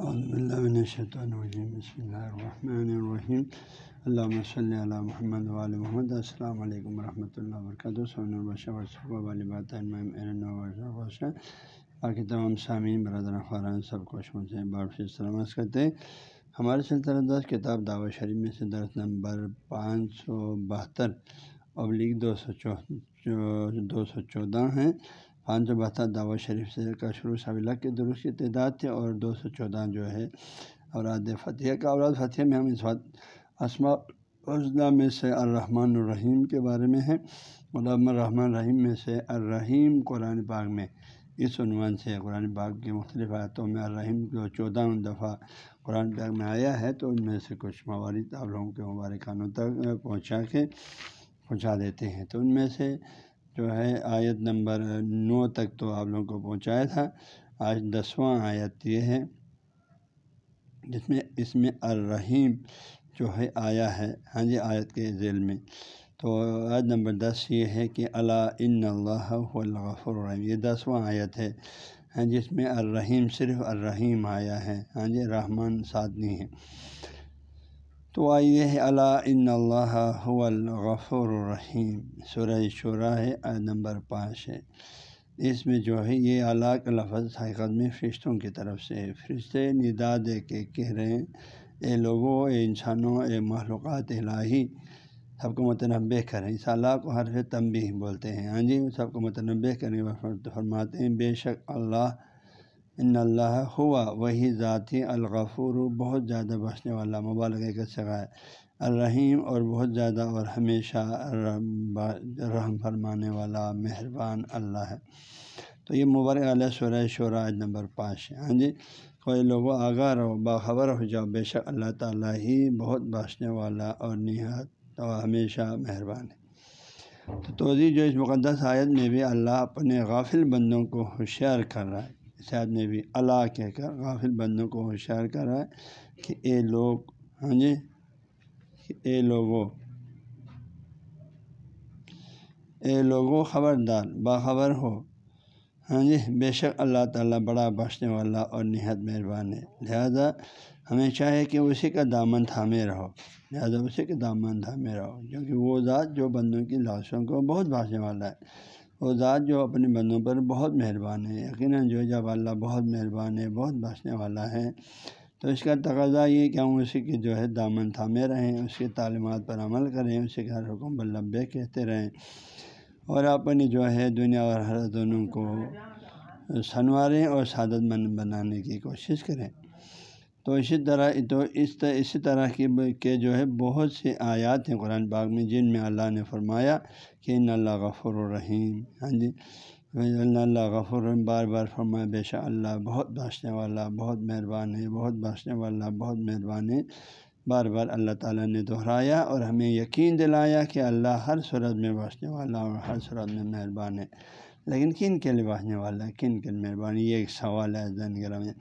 الرجیم بسم اللہ الرحمن الرحیم علامہ صلی اللہ محمد علیہ محمد. السلام علیکم ورحمۃ اللہ وبرکاتہ باقی تمام سامعین، برادر خوران سب کو سے بار سے سلامت کرتے ہیں. ہمارے سلطنت دس کتاب دعوت شریف میں سے درس نمبر پانچ سو بہتر ابلیغ دو سو دو سو چودہ ہیں. پانچ سو بہتر دعوت شریف سے کا شروع صابلہ کے درست کی تعداد تھے اور دو سو چودہ جو ہے اوراد فتح کا۔ اوراد فتح میں ہم اس وقت اسما اضلاع میں سے الرحمن الرحیم کے بارے میں ہے علام الرحمن الرحیم میں سے الرحیم قرآن پاک میں۔ اس عنوان سے قرآن پاک کی مختلف آیتوں میں الرحیم جو چودہ دفعہ قرآن پاک میں آیا ہے تو ان میں سے کچھ موارد آپ لوگوں کے مبارکانوں تک پہنچا کے پہنچا دیتے ہیں۔ تو ان میں سے جو ہے آیت نمبر نو تک تو آپ لوگوں کو پہنچایا تھا۔ آج دسواں آیت یہ ہے۔ جس میں اس میں الرحیم جو ہے آیا ہے۔ ہاں جی آیت کے ذیل میں۔ تو آیت نمبر دس یہ ہے کہ اللہ ان اللہ الغفر الرحیم۔ یہ دسواں آیت ہے۔ ہاں جی، جس میں الرحیم صرف الرحیم آیا ہے۔ ہاں جی رحمان سادنی ہے۔ تو آئیے ہے اللہ ان اللہ الغفر الرحیم۔ سورہ شعرا ہے نمبر پانچ ہے۔ اس میں جو ہے، یہ اللہ کا لفظ حقیقت میں فرشتوں کی طرف سے فرشتے ندا دے کے کہہ رہے ہیں، اے لوگوں، اے انسانوں، اے معلومات الہی۔ سب کو متنوع کریں۔ اس اللہ کو حرف تنبی بولتے ہیں۔ ہاں جی سب کو متنوع کریں۔ فرماتے ہیں، بے شک اللہ ان اللہ ہوا، وہی ذاتی الغفور، بہت زیادہ بخشنے والا مبالغ کا سگائے الرحیم اور بہت زیادہ اور ہمیشہ رحم فرمانے والا مہربان اللہ ہے۔ تو یہ مبارک علیہ سورہ شعراء نمبر پانچ ہے۔ ہاں جی کوئی لوگوں آگاہ رہو، باخبر ہو جاؤ، بے شک اللہ تعالیٰ ہی بہت بخشنے والا اور نہایت اور ہمیشہ مہربان ہے۔ تو توضیع جو اس مقدس آیت میں بھی اللہ اپنے غافل بندوں کو ہوشیار کر رہا ہے۔ شاید میں بھی اللہ کہہ کر غافل بندوں کو ہوشیار کر رہا ہے کہ اے لوگ ہاں جی اے لوگوں اے لوگوں خبردار، باخبر ہو۔ ہاں جی بے شک اللہ تعالیٰ بڑا بخشنے والا اور نہایت مہربان ہے۔ لہذا ہمیں چاہے کہ اسی کا دامن تھامے رہو۔ لہٰذا اسی کا دامن تھامے رہو، کیونکہ وہ ذات جو بندوں کی لاشوں کو بہت بھاگنے والا ہے۔ وہ ذات جو اپنے بندوں پر بہت مہربان ہے، یقیناً جو جب اللہ بہت مہربان ہے، بہت بچنے والا ہے، تو اس کا تقاضا یہ کہ ہم اسی کے جو ہے دامن تھامے رہیں، اس کی تعلیمات پر عمل کریں اسی کے ہر حکم بلبے کہتے رہیں اور اپنی جو ہے دنیا اور ہر دونوں کو سنواریں اور سعادت مند بنانے کی کوشش کریں۔ تو اسی طرح تو اس اسی طرح کی کے جو ہے بہت سی آیات ہیں قرآن باغ میں، جن میں اللہ نے فرمایا کہ ان اللہ غفر الرحیم۔ ہاں جی۔ اللہ غفر الرحیم بار بار فرمایا، بے شاء اللہ بہت باشنے والا، بہت مہربان ہے، بہت باشنے والا، بہت مہربان ہے۔ بار بار اللہ تعالیٰ نے دہرایا اور ہمیں یقین دلایا کہ اللہ ہر صورت میں باشنے والا اور ہر صورت میں مہربان ہے۔ لیکن کن کے لیے باشنے والا؟ ہے کن کے مہربانی یہ ایک سوال ہے۔ زین گرہ میں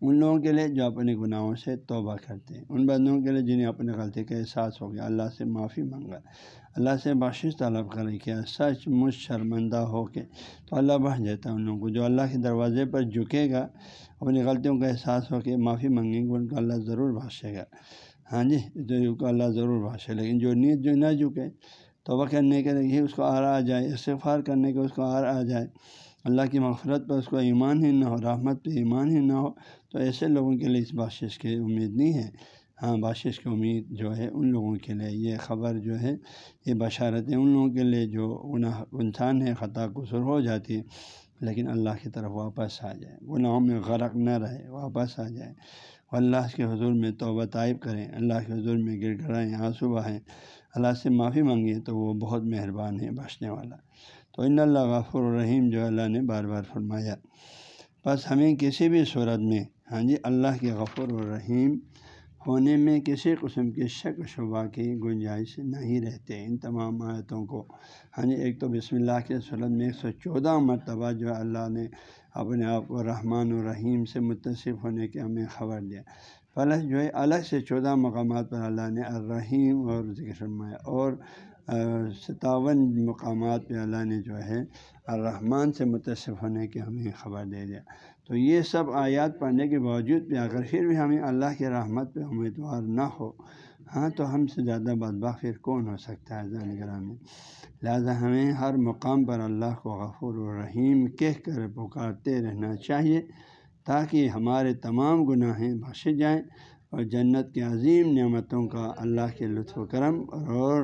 ان لوگوں کے لیے جو اپنے گناہوں سے توبہ کرتے ہیں۔ ان بندوں کے لیے جنہیں اپنے غلطی کا احساس ہو گیا، اللہ سے معافی مانگا۔ اللہ سے بخش طلب کر کیا سچ مجھ شرمندہ ہو کے تو اللہ بڑھ جاتا ہے ان لوگوں کو۔ جو اللہ کے دروازے پر جھکے گا، اپنی غلطیوں کا احساس ہو کے معافی مانگیں گے، ان کو اللہ ضرور بھاشے گا۔ ہاں جی تو اللہ ضرور بھاشے لیکن جو نیت جو نہ جھکے، توبہ کرنے کے لیے اس کو آر آ جائے، استغفار کرنے کے اس کو آر آ جائے اللہ کی مغفرت پر اس کو ایمان ہی نہ ہو، رحمت پہ ایمان ہی نہ ہو، تو ایسے لوگوں کے لیے اس باشش کی امید نہیں ہے۔ ہاں باشش کی امید جو ہے ان لوگوں کے لیے، یہ خبر جو ہے، یہ بشارتیں ان لوگوں کے لیے جو گناہ انسان ہے، خطا قصور ہو جاتی ہے۔ لیکن اللہ کی طرف واپس آ جائے، گناہوں میں غرق نہ رہے، واپس آ جائے۔ اللہ کے حضور میں توبہ طائب کریں، اللہ کے حضور میں گر گڑائیں، آنسو بہائیں۔ اللہ سے معافی مانگیں تو وہ بہت مہربان ہے بچنے والا۔ تو ان اللہ غفر الرحیم جو اللہ نے بار بار فرمایا۔ بس ہمیں کسی بھی صورت میں ہاں جی اللہ کے غفر الرحیم ہونے میں کسی قسم کے شک شبہ کی گنجائش نہیں رہتے۔ ان تمام آیتوں کو ہاں جی ایک تو بسم اللہ کے صورت میں ایک سو چودہ مرتبہ جو اللہ نے اپنے آپ کو رحمان الرحیم سے متصف ہونے کے ہمیں خبر دیا۔ پلس جو ہے، الگ سے چودہ مقامات پر اللہ نے الرحیم اور ذکر فرمایا۔ اور ستاون مقامات پہ اللہ نے جو ہے الرحمن سے متصف ہونے کی ہمیں خبر دے دیا۔ تو یہ سب آیات پڑھنے کے باوجود بھی اگر پھر بھی ہمیں اللہ کی رحمت پہ امیدوار نہ ہو ہاں تو ہم سے زیادہ بدبخ پھر کون ہو سکتا ہے؟ ذہن گرامی لہٰذا ہمیں ہر مقام پر اللہ کو غفور الرحیم کہہ کر پکارتے رہنا چاہیے تاکہ ہمارے تمام گناہیں بخشے جائیں اور جنت کے عظیم نعمتوں کا اللہ کے لطف و کرم اور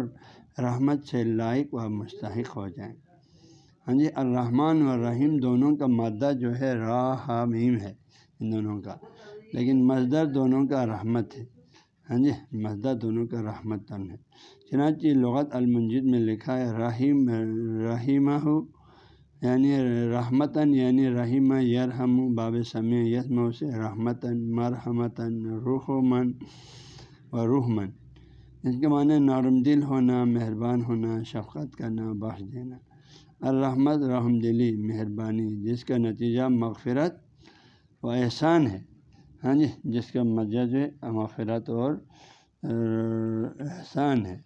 رحمت سے لائق و مستحق ہو جائیں۔ ہاں جی الرحمن و الرحیم دونوں کا مادہ جو ہے راہمیم ہے ان دونوں کا، لیکن مزدر دونوں کا رحمت ہے۔ ہاں جی مزدہ دونوں کا رحمت تن ہے۔ چنانچہ لغت المنجد میں لکھا ہے، رحیم رحیمہ ہو یعنی رحمتاً یعنی رحیم، یرحم، باب سمیع یسم سے رحمتاً مرحمتاً روح من و روح من اس کے معنی نرم دل ہونا، مہربان ہونا، شفقت کرنا، بخش دینا۔ الرحمت رحم دلی، مہربانی، جس کا نتیجہ مغفرت و احسان ہے۔ ہاں جی جس کا مجز مغفرت اور احسان ہے۔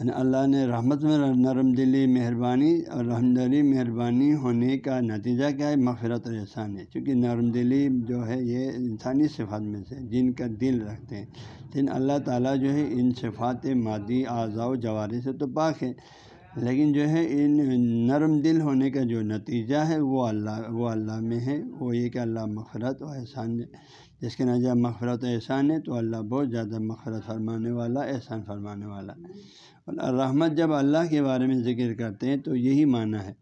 یعنی اللہ نے رحمت میں نرم دلی مہربانی اور رحم دلی مہربانی ہونے کا نتیجہ کیا ہے؟ مغفرت اور احسان ہے۔ چونکہ نرم دلی جو ہے یہ انسانی صفات میں سے جن کا دل رکھتے ہیں، لیکن اللہ تعالیٰ جو ہے ان صفات مادی اعضاء و جواری سے تو پاک ہے لیکن جو ہے ان نرم دل ہونے کا جو نتیجہ ہے وہ اللہ وہ اللہ میں ہے۔ وہ یہ کہ اللہ مغفرت و احسان جس کے نتیجہ مغفرت و احسان ہے تو اللہ بہت زیادہ مغفرت فرمانے والا، احسان فرمانے والا اور رحمت جب اللہ کے بارے میں ذکر کرتے ہیں تو یہی معنی ہے۔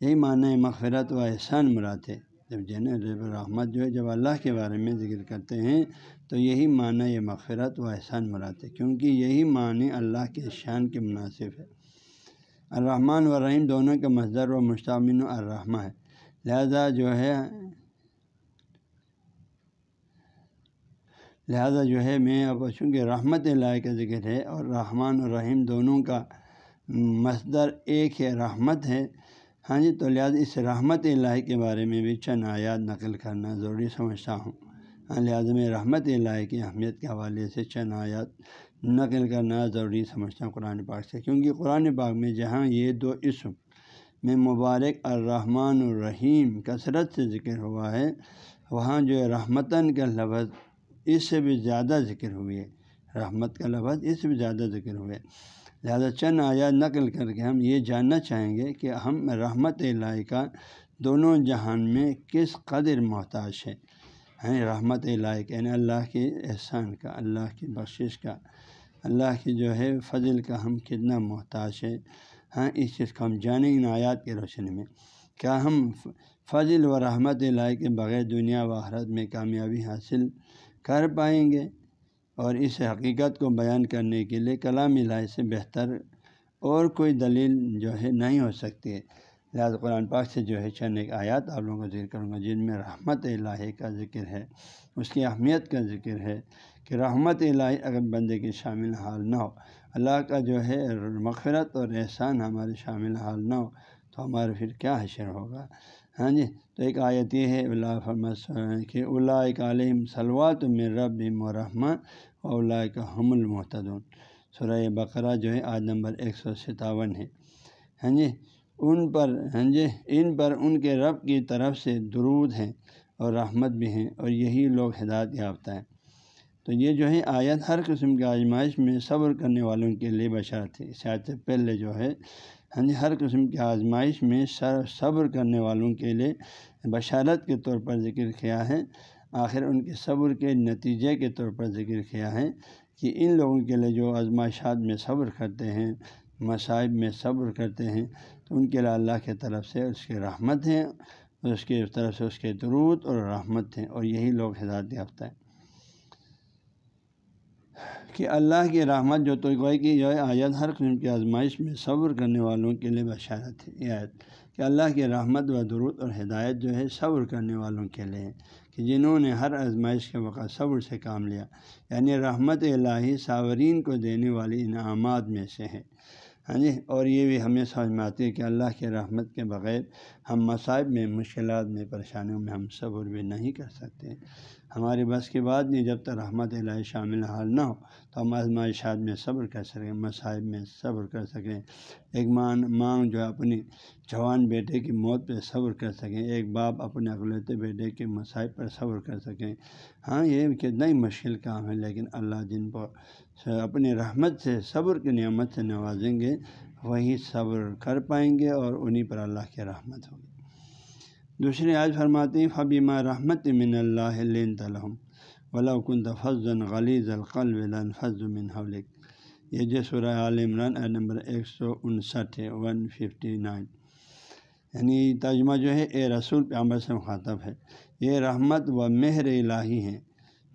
یہی معنی ہے مغفرت و احسان مراد ہے۔ جب جن رحمت جو ہے، جب اللہ کے بارے میں ذکر کرتے ہیں تو یہی معنی یہ مغفرت و احسان مراد ہے۔ کیونکہ یہی معنی اللہ کے شان کے مناسب ہے۔ الرحمن و رحیم دونوں کے مصدر و مشتمن الرحمہ ہے۔ لہذا جو ہے لہذا جو ہے میں اب چونکہ رحمت اللہ کا ذکر ہے اور رحمان اور رحیم دونوں کا مصدر ایک ہے، رحمت ہے۔ ہاں جی تو لہٰذا اس رحمت اللہ کے بارے میں بھی چند آیات نقل کرنا ضروری سمجھتا ہوں۔ ہاں لہٰذا میں رحمت اللہ کی اہمیت کے حوالے سے چند آیات نقل کرنا ضروری سمجھتا ہوں قرآن پاک سے۔ کیونکہ قرآن پاک میں جہاں یہ دو اسم میں مبارک الرحمن الرحیم کثرت سے ذکر ہوا ہے، وہاں جو ہے رحمتاً کا لفظ اس سے بھی زیادہ ذکر ہوئے رحمت کا لفظ اس سے بھی زیادہ ذکر ہوئے لہٰذا چند آیات نقل کر کے ہم یہ جاننا چاہیں گے کہ ہم رحمت اللہ کا دونوں جہان میں کس قدر محتاج ہے ہیں رحمت اللہ یعنی اللہ کے احسان کا، اللہ کی بخشش کا۔ اللہ کی جو ہے فضل کا ہم کتنا محتاج ہے ہاں اس چیز کو ہم جانیں ان آیات کے روشنی میں۔ کیا ہم فضل و رحمت اللہ کے بغیر دنیا و حرت میں کامیابی حاصل کر پائیں گے اور اس حقیقت کو بیان کرنے کے لیے کلام الہی سے بہتر اور کوئی دلیل جو ہے نہیں ہو سکتی۔ ہے لہٰذا قرآن پاک سے جو ہے چند ایک آیات آپ لوگوں کو ذکر کروں گا، جن میں رحمت الہی کا ذکر ہے۔ اس کی اہمیت کا ذکر ہے کہ رحمت الہی اگر بندے کی شامل حال نہ ہو، اللہ کا جو ہے مغفرت اور احسان ہمارے شامل حال نہ ہو، تو ہمارا پھر کیا حشر ہوگا؟ ہاں جی تو ایک آیت یہ ہے، اللہ فرمس کہ اللہ علیہم سلوات میں رب مرحمٰ اللہ کا حم المحتدون سورہ بقرہ جو ہے آج نمبر ایک سو ستاون ہے۔ ہاں جی ان پر ہاں جی ان پر ان کے رب کی طرف سے درود ہیں اور رحمت بھی ہیں اور یہی لوگ ہدایت یافتہ ہیں۔ تو یہ جو ہے، آیت ہر قسم کی آزمائش میں صبر کرنے والوں کے لیے بشار تھی اس آیت سے پہلے جو ہے ہاں جی ہر قسم کی آزمائش میں صبر کرنے والوں کے لیے بشارت کے طور پر ذکر کیا ہے۔ آخر ان کے صبر کے نتیجے کے طور پر ذکر کیا ہے کہ ان لوگوں کے لیے جو آزمائشات میں صبر کرتے ہیں، مصائب میں صبر کرتے ہیں، تو ان کے لیے اللہ کی طرف سے اس کی رحمت ہیں اس کی طرف سے اس کے درود اور رحمت ہیں اور یہی لوگ ہدایت یافتہ ہیں۔ کہ اللہ کی رحمت جو تو کی جو آیت ہر قسم کی آزمائش میں صبر کرنے والوں کے لیے بشارت ہے۔ یہ آیت کہ اللہ کی رحمت و درود اور ہدایت جو ہے صبر کرنے والوں کے لیے کہ جنہوں نے ہر آزمائش کے وقت صبر سے کام لیا۔ یعنی رحمت الہی صاورین کو دینے والی انعامات میں سے ہے۔ ہاں جی؟ اور یہ بھی ہمیں سمجھ میں آتی ہے کہ اللہ کے رحمت کے بغیر ہم مصائب میں، مشکلات میں، پریشانیوں میں ہم صبر بھی نہیں کر سکتے۔ ہماری بس کی بات نہیں، جب تک رحمت اللہ شامل حال نہ ہو، تو ہم آزمائشات میں صبر کر سکیں، مصائب میں صبر کر سکیں۔ ایک ماں ماں جو اپنی جوان بیٹے کی موت پہ صبر کر سکیں۔ ایک باپ اپنے اقلیتے بیٹے کے مصائب پر صبر کر سکیں۔ ہاں یہ کتنا ہی مشکل کام ہے، لیکن اللہ جن پر اپنی رحمت سے صبر کی نعمت سے نوازیں گے، وہی صبر کر پائیں گے اور انہیں پر اللہ کی رحمت ہوگی۔ دوسری آج فرماتی فبیمہ رحمت من اللہ تلحم ولاکن فضن غلیظ القلب فض من حولک یہ جو سورہ عال عمران نمبر ایک سو انسٹھ ہے ون ففٹی نائن یعنی ترجمہ جو ہے، اے رسول پیامبر سے مخاطب ہے۔ یہ رحمت و مہر الہی ہیں۔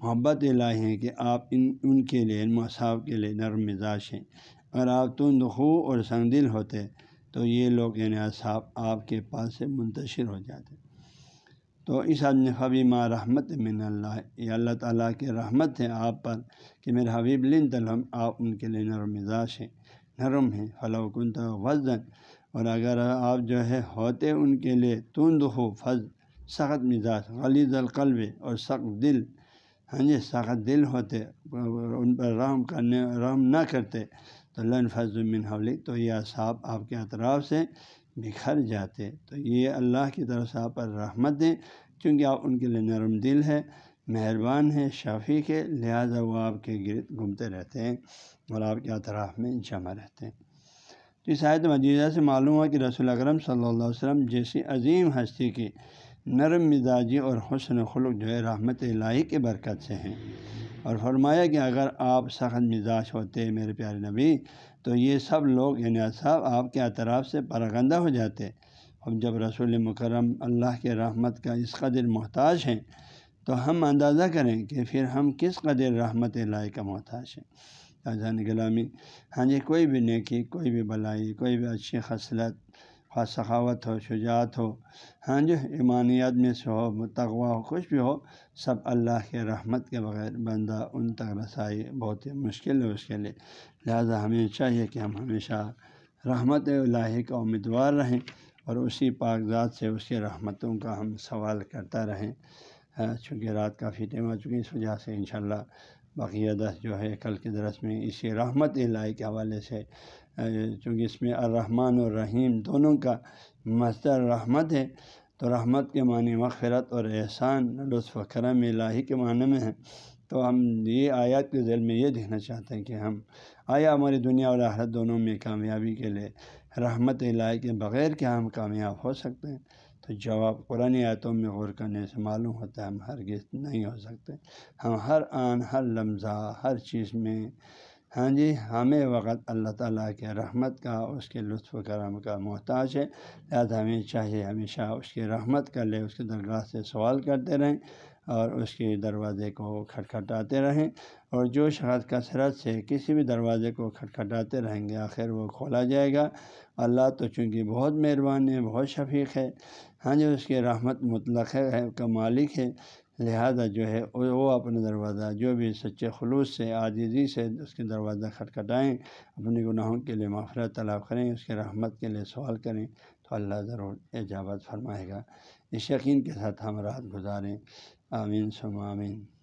محبت الہی ہیں کہ آپ ان ان کے لیے، ان مصحف کے لیے نرم مزاج ہیں۔ اگر آپ تند خو اور سنگ دل ہوتے تو یہ لوگ یعنی اصحاب آپ کے پاس سے منتشر ہو جاتے۔ تو اس آدمی حبی ماں رحمت من اللہ یہ اللہ تعالیٰ کی رحمت ہے آپ پر کہ میرے حبیب لن تلم آپ ان کے لیے نرم مزاج ہیں، نرم ہیں۔ فلاں کن تو وزن اور اگر آپ جو ہے ہوتے ان کے لیے تند ہو فض، سخت مزاج، غلیظ القلب اور سخت دل ہاں جی سخت دل ہوتے، ان پر رحم کرنے، رحم نہ کرتے، تو لن فض من حولک تو یہ اصحاب آپ کے اطراف سے بکھر جاتے۔ تو یہ اللہ کی طرف سے آپ پر رحمت دیں کیونکہ آپ ان کے لیے نرم دل ہے، مہربان ہے، شفیق ہے، لہٰذا وہ آپ کے گرد گھومتے رہتے ہیں اور آپ کے اطراف میں جمع رہتے ہیں۔ تو اس آیت مجیدہ سے معلوم ہوا کہ رسول اکرم صلی اللہ علیہ وسلم جیسی عظیم ہستی کی نرم مزاجی اور حسن خلق جو ہے رحمت الہی کے برکت سے ہیں۔ اور فرمایا کہ اگر آپ سخت مزاج ہوتے میرے پیارے نبی، تو یہ سب لوگ یعنی صاحب آپ کے اطراف سے پرگندہ ہو جاتے۔ اب جب رسول مکرم اللہ کے رحمت کا اس قدر محتاج ہیں، تو ہم اندازہ کریں کہ پھر ہم کس قدر رحمت الہی کا محتاج ہیں۔ جان غلامی ہاں جی کوئی بھی نیکی، کوئی بھی بلائی، کوئی بھی اچھی خصلت خاص سخاوت ہو، شجاعت ہو۔ ہاں جو ایمانیت میں سے ہو متغوا ہو، کچھ بھی ہو، سب اللہ کے رحمت کے بغیر بندہ ان تک رسائی بہت ہی مشکل ہے اس کے لیے۔ لہٰذا ہمیں چاہیے کہ ہم ہمیشہ رحمت اللہ کا امیدوار رہیں اور اسی پاک ذات سے اس کی رحمتوں کا ہم سوال کرتا رہیں۔ ہاں، چونکہ رات کافی ٹائم آ چکی اس وجہ سے انشاءاللہ بقیہ دس جو ہے، کل کے درس میں اسی رحمت الہی کے حوالے سے چونکہ اس میں الرحمن الرحیم دونوں کا مستر رحمت ہے، تو رحمت کے معنی مغفرت اور احسان، لطف و کرم الہی کے معنی میں ہے تو ہم یہ آیات کے ذیل میں یہ دیکھنا چاہتے ہیں کہ ہم آیا ہماری دنیا اور آخرت دونوں میں کامیابی کے لیے رحمت الہی کے بغیر کیا ہم کامیاب ہو سکتے ہیں؟ تو جواب قرآن آیتوں میں غور کرنے سے معلوم ہوتا ہے، ہم ہرگز نہیں ہو سکتے۔ ہم ہر آن، ہر لمحہ ہر چیز میں ہاں جی ہمیں وقت اللہ تعالیٰ کے رحمت کا، اس کے لطف و کرم کا محتاج ہے۔ لہٰذا ہمیں چاہیے ہمیشہ اس کی رحمت کر لے اس کے درگاہ سے سوال کرتے رہیں اور اس کے دروازے کو کھٹکھٹاتے رہیں۔ اور جو شخص کثرت سے کسی بھی دروازے کو کھٹکھٹاتے رہیں گے، آخر وہ کھولا جائے گا۔ اللہ تو چونکہ بہت مہربان ہے، بہت شفیق ہے ہاں جی اس کی رحمت مطلق ہے کا مالک ہے۔ لہذا جو ہے، وہ اپنا دروازہ، جو بھی سچے خلوص سے، عاجزی سے اس کے دروازہ کھٹکھٹائیں اپنے گناہوں کے لیے مغفرت طلب کریں، اس کے رحمت کے لیے سوال کریں، تو اللہ ضرور اجابت فرمائے گا۔ اس یقین کے ساتھ ہم رات گزاریں۔ آمین سم آمین۔